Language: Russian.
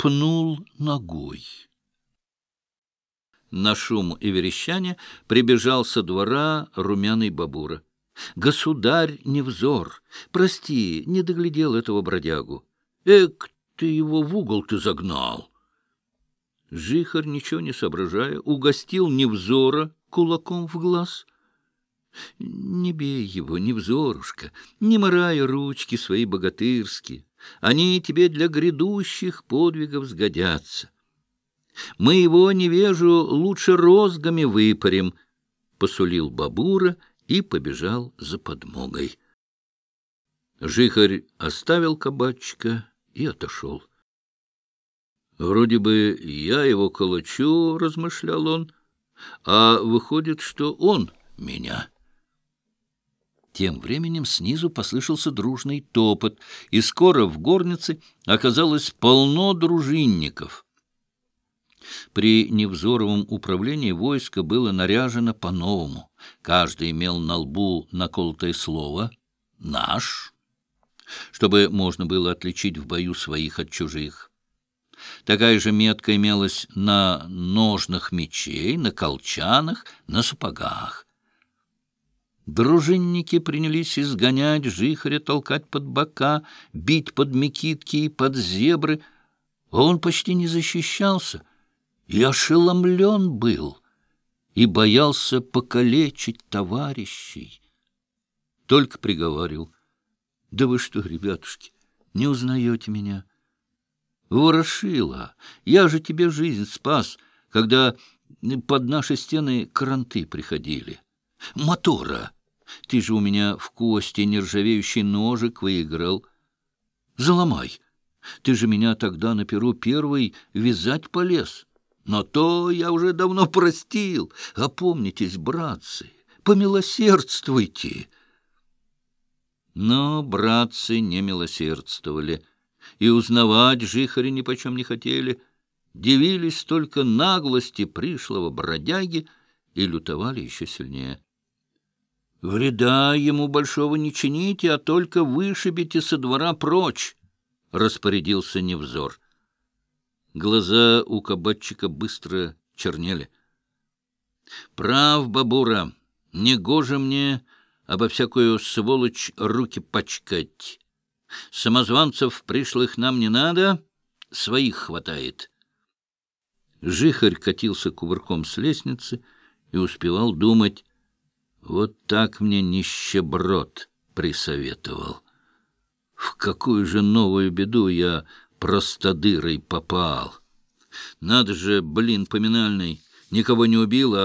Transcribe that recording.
пнул ногой. На шум и верещание прибежал со двора румяный бабура. — Государь Невзор, прости, не доглядел этого бродягу. Эк, ты его в угол ты загнал. Жихарь, ничего не соображая, угостил Невзора кулаком в глаз. — Не бей его, Невзорушка, не морай ручки свои богатырские. Они тебе для грядущих подвигов сгодятся. Мы его, невежу, лучше розгами выпарим, — посулил Бабура и побежал за подмогой. Жихарь оставил кабачка и отошел. «Вроде бы я его колочу», — размышлял он, — «а выходит, что он меня». Тем временем снизу послышался дружный топот, и скоро в горнице оказалось полно дружинников. При Невзоровом управлении войско было наряжено по-новому. Каждый имел на лбу наколотое слово «наш», чтобы можно было отличить в бою своих от чужих. Такая же метка имелась на ножных мечей, на колчанах, на сапогах. Дружинники принялись изгонять жихаря, толкать под бока, бить под мекитки и под зебры. Он почти не защищался и ошеломлен был, и боялся покалечить товарищей. Только приговаривал, «Да вы что, ребятушки, не узнаете меня?» «Ворошила, я же тебе жизнь спас, когда под наши стены кранты приходили. Мотора!» Ты же у меня в кости нержавеющий ножик выиграл. Заломай. Ты же меня тогда на перу первый вязать полез. Но то я уже давно простил. Опомнитесь, братцы, помилосердствуйте. Но братцы не милосердствовали, и узнавать жихари нипочем не хотели, дивились только наглости пришлого бродяги и лютовали еще сильнее. Вреда ему большого не чините, а только вышибите со двора прочь, — распорядился Невзор. Глаза у кабачика быстро чернели. — Прав, бабура, не гоже мне обо всякую сволочь руки пачкать. Самозванцев пришлых нам не надо, своих хватает. Жихарь катился кувырком с лестницы и успевал думать, вот так мне нищеброд присоветовал. В какую же новую беду я простодырой попал? Надо же, блин, поминальный, никого не убил, а